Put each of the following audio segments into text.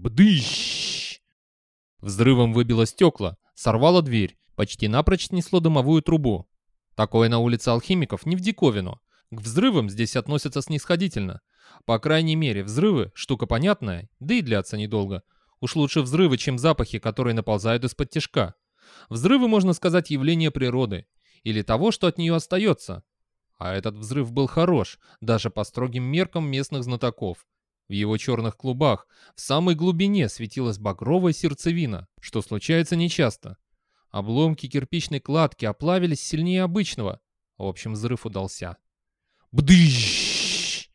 Бдыщ! Взрывом выбило стекла, сорвало дверь, почти напрочь снесло дымовую трубу. Такое на улице алхимиков не в диковину. К взрывам здесь относятся снисходительно. По крайней мере, взрывы — штука понятная, да и длятся недолго. Уж лучше взрывы, чем запахи, которые наползают из-под тяжка. Взрывы, можно сказать, явление природы. Или того, что от нее остается. А этот взрыв был хорош, даже по строгим меркам местных знатоков. В его черных клубах в самой глубине светилась багровая сердцевина, что случается нечасто. Обломки кирпичной кладки оплавились сильнее обычного. В общем, взрыв удался. Бдыщ!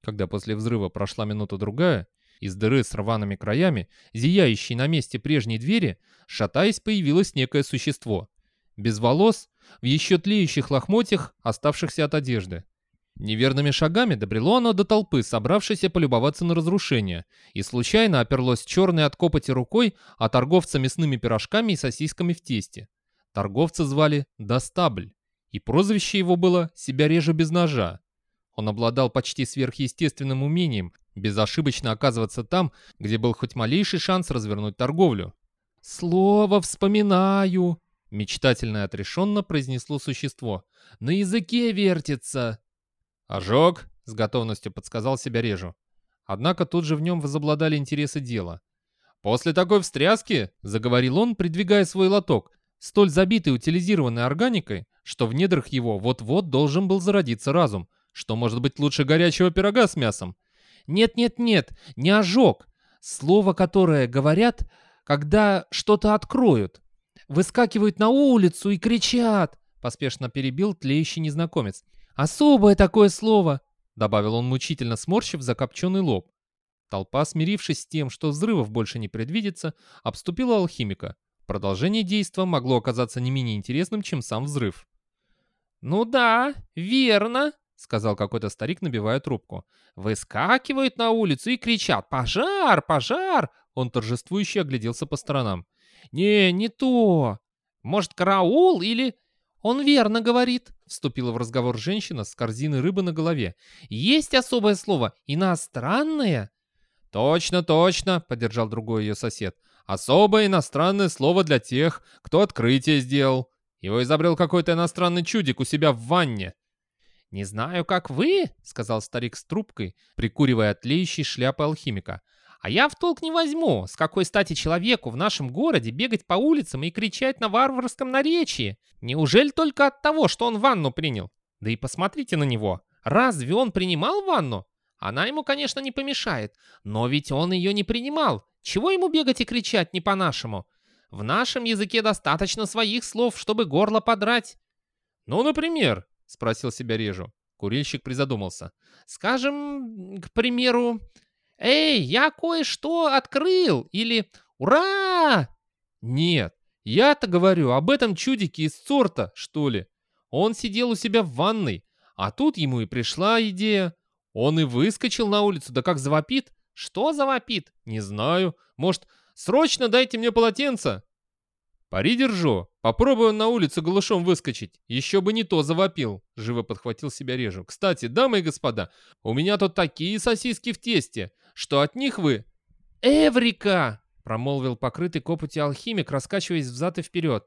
Когда после взрыва прошла минута-другая, из дыры с рваными краями, зияющей на месте прежней двери, шатаясь, появилось некое существо. Без волос, в еще тлеющих лохмотьях, оставшихся от одежды. Неверными шагами добрело оно до толпы, собравшейся полюбоваться на разрушение, и случайно оперлось черной от копоти рукой о торговца мясными пирожками и сосисками в тесте. Торговца звали Достабль, и прозвище его было «Себя реже без ножа». Он обладал почти сверхъестественным умением безошибочно оказываться там, где был хоть малейший шанс развернуть торговлю. «Слово вспоминаю!» — мечтательно и отрешенно произнесло существо. «На языке вертится!» «Ожог!» — с готовностью подсказал себя режу. Однако тут же в нем возобладали интересы дела. «После такой встряски», — заговорил он, придвигая свой лоток, столь забитый утилизированной органикой, что в недрах его вот-вот должен был зародиться разум, что может быть лучше горячего пирога с мясом. «Нет-нет-нет, не ожог. Слово, которое говорят, когда что-то откроют. Выскакивают на улицу и кричат», — поспешно перебил тлеющий незнакомец. «Особое такое слово!» — добавил он мучительно сморщив закопченный лоб. Толпа, смирившись с тем, что взрывов больше не предвидится, обступила алхимика. Продолжение действа могло оказаться не менее интересным, чем сам взрыв. «Ну да, верно», — сказал какой-то старик, набивая трубку. «Выскакивают на улицу и кричат «Пожар! Пожар!» Он торжествующе огляделся по сторонам. «Не, не то. Может, караул или «Он верно говорит», — вступила в разговор женщина с корзиной рыбы на голове. «Есть особое слово — иностранное?» «Точно, точно», — поддержал другой ее сосед. «Особое иностранное слово для тех, кто открытие сделал. Его изобрел какой-то иностранный чудик у себя в ванне». «Не знаю, как вы», — сказал старик с трубкой, прикуривая тлеющей шляпы алхимика. А я в толк не возьму, с какой стати человеку в нашем городе бегать по улицам и кричать на варварском наречии. Неужели только от того, что он ванну принял? Да и посмотрите на него. Разве он принимал ванну? Она ему, конечно, не помешает, но ведь он ее не принимал. Чего ему бегать и кричать не по-нашему? В нашем языке достаточно своих слов, чтобы горло подрать. «Ну, например?» — спросил себя Режу. Курильщик призадумался. «Скажем, к примеру, «Эй, я кое-что открыл!» или «Ура!» Нет, я-то говорю об этом чудике из сорта, что ли. Он сидел у себя в ванной, а тут ему и пришла идея. Он и выскочил на улицу, да как завопит. Что завопит? Не знаю. Может, срочно дайте мне полотенце? «Пари держу. Попробую на улицу голышом выскочить. Еще бы не то завопил», — живо подхватил себя режу. «Кстати, дамы и господа, у меня тут такие сосиски в тесте, что от них вы...» «Эврика!» — промолвил покрытый копотью алхимик, раскачиваясь взад и вперед.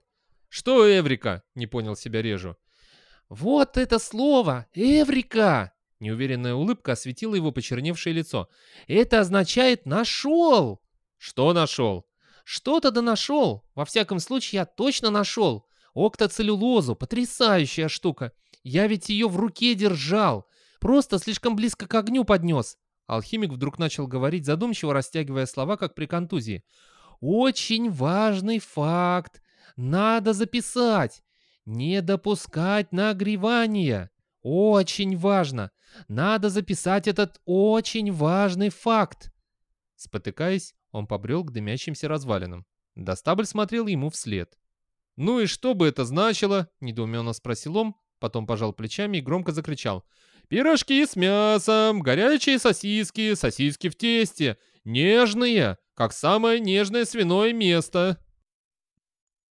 «Что Эврика?» — не понял себя режу. «Вот это слово! Эврика!» Неуверенная улыбка осветила его почерневшее лицо. «Это означает «нашел». «Что нашел?» Что-то да нашел. Во всяком случае, я точно нашел. Октоцеллюлозу. Потрясающая штука. Я ведь ее в руке держал. Просто слишком близко к огню поднес. Алхимик вдруг начал говорить, задумчиво растягивая слова, как при контузии. «Очень важный факт. Надо записать. Не допускать нагревания. Очень важно. Надо записать этот очень важный факт». Спотыкаясь, он побрел к дымящимся развалинам. Достабль смотрел ему вслед. «Ну и что бы это значило?» — недоуменно спросил он, потом пожал плечами и громко закричал. «Пирожки с мясом, горячие сосиски, сосиски в тесте, нежные, как самое нежное свиное место!»